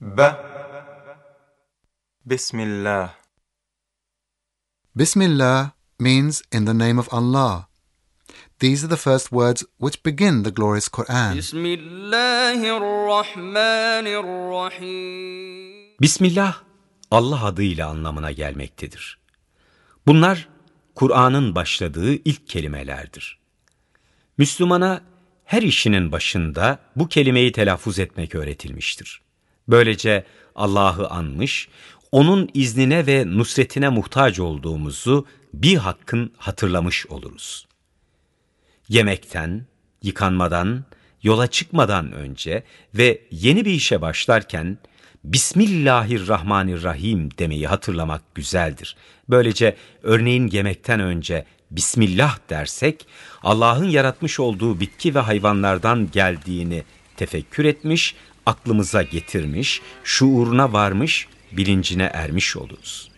ب بسم الله Bismillah means in the name of Allah. These are the first words which begin the glorious Quran. بسم الله الرحمن الرحيم Bismillah Allah adıyla anlamına gelmektedir. Bunlar Kur'an'ın başladığı ilk kelimelerdir. Müslümana her işinin başında bu kelimeyi telaffuz etmek öğretilmiştir. Böylece Allah'ı anmış, onun iznine ve nusretine muhtaç olduğumuzu bir hakkın hatırlamış oluruz. Yemekten, yıkanmadan, yola çıkmadan önce ve yeni bir işe başlarken Bismillahirrahmanirrahim demeyi hatırlamak güzeldir. Böylece örneğin yemekten önce Bismillah dersek Allah'ın yaratmış olduğu bitki ve hayvanlardan geldiğini tefekkür etmiş, aklımıza getirmiş, şuuruna varmış, bilincine ermiş oluruz.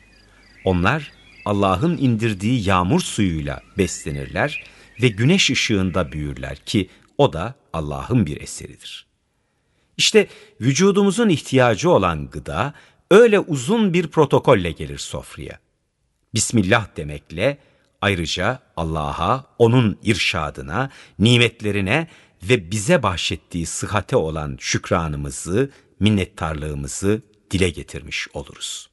Onlar Allah'ın indirdiği yağmur suyuyla beslenirler ve güneş ışığında büyürler ki o da Allah'ın bir eseridir. İşte vücudumuzun ihtiyacı olan gıda öyle uzun bir protokolle gelir sofraya. Bismillah demekle ayrıca Allah'a, onun irşadına, nimetlerine ve bize bahşettiği sıhhate olan şükranımızı, minnettarlığımızı dile getirmiş oluruz.